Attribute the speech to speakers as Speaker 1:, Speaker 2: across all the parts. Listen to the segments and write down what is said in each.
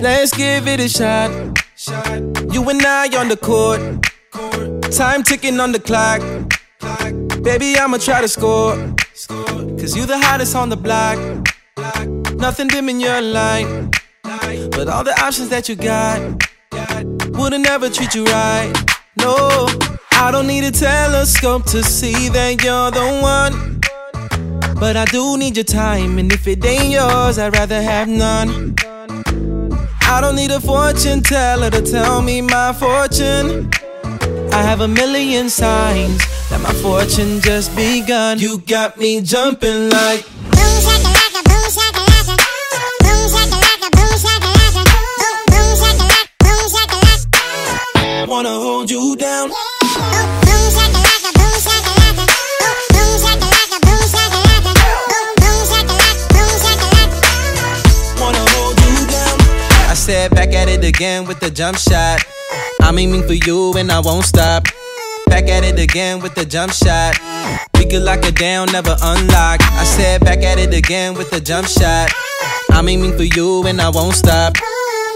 Speaker 1: Let's give it a shot. You and I on the court. Time ticking on the clock. Baby, I'ma try to score. Cause you the hottest on the block. Nothing dim in your light. But all the options that you got wouldn't ever treat you right. No, I don't need a telescope to see that you're the one. But I do need your time, and if it ain't yours, I'd rather have none. I don't need a fortune teller to tell me my fortune. I have a million signs that my fortune just begun. You got me jumping like. Said back at it again with the jump shot. I'm aiming for you and I won't stop. Back at it again with the jump shot. We could lock it down, never unlock. I said back at it again with the jump shot. I'm aiming for you and I won't stop.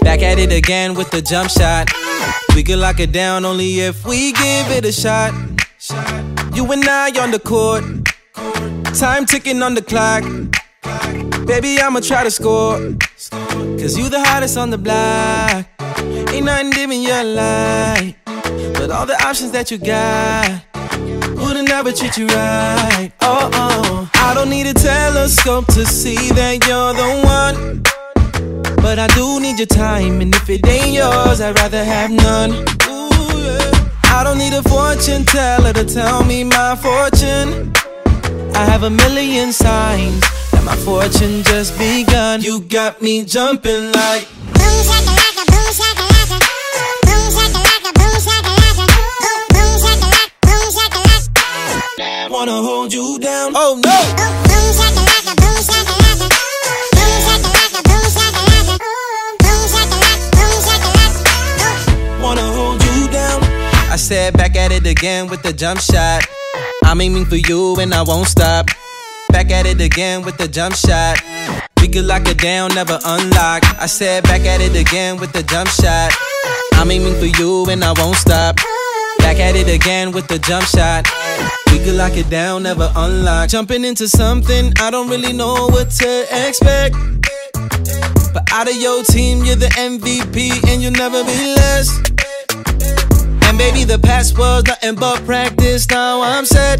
Speaker 1: Back at it again with the jump shot. We could lock it down only if we give it a shot. You and I on the court. Time ticking on the clock. Baby, I'ma try to score. Cause you the hottest on the block. Ain't nothing dim in your light. But all the options that you got wouldn't ever treat you right. Oh, oh. I don't need a telescope to see that you're the one. But I do need your time, and if it ain't yours, I'd rather have none. Ooh, yeah. I don't need a fortune teller to tell me my fortune. I have a million signs my fortune just begun. You got me jumping like.
Speaker 2: Boom shakalaka, boom shakalaka. Boom shakalaka, boom shakalaka. Boom shakalaka, boom shakalaka.
Speaker 1: Wanna hold you down. Oh no!
Speaker 2: Boom shakalaka, boom shakalaka. Boom shakalaka, boom shakalaka. Boom shakalaka, boom shakalaka.
Speaker 1: Wanna hold you down. I said back at it again with the jump shot. I'm aiming for you and I won't stop. Back at it again with the jump shot. We could lock it down, never unlock. I said back at it again with the jump shot. I'm aiming for you and I won't stop. Back at it again with the jump shot. We could lock it down, never unlock. Jumping into something, I don't really know what to expect. But out of your team, you're the MVP and you'll never be less. And baby, the past was nothing but practice. Now I'm set.